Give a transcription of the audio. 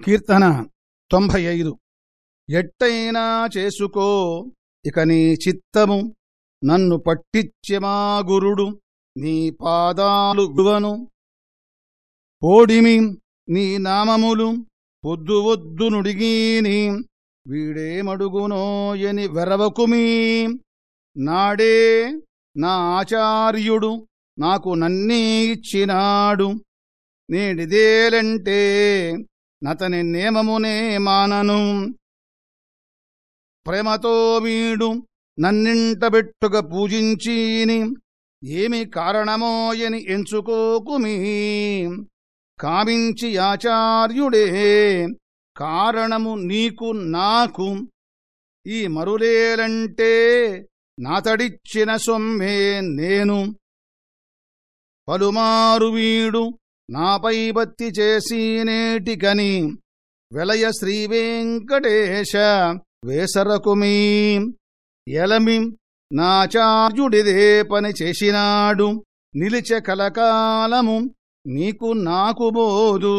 కీర్తన తొంభై ఐదు ఎట్టైనా చేసుకో ఇక నీ చిత్తము నన్ను పట్టిచ్చెమా గురుడు నీ పాదాలు గువను పోడిమి నీ నామములు పొద్దు వద్దు నుడిగీని వీడేమడుగునోయని వెరవకుమీ. నాడే నా ఆచార్యుడు నాకు నన్నీ ఇచ్చినాడు నేడిదేలంటే నతని నేమమునే మానను. ప్రేమతో వీడు నన్నింటబెట్టుగ పూజించీని. ఏమి కారణమోయని ఎంచుకోకుమీ. కామించి ఆచార్యుడే కారణము నీకు నాకు. ఈ మరులేలంటే నాతడిచ్చిన సొమ్మే నేను. పలుమారు వీడు నాపై చేసి నేటికనిం వెలయ శ్రీవేంకటేశ వేసరకుమీ ఎలమి నాచార్యుడిదే పని చేసినాడు. నిలిచె కలకాలము నీకు నాకు బోదు.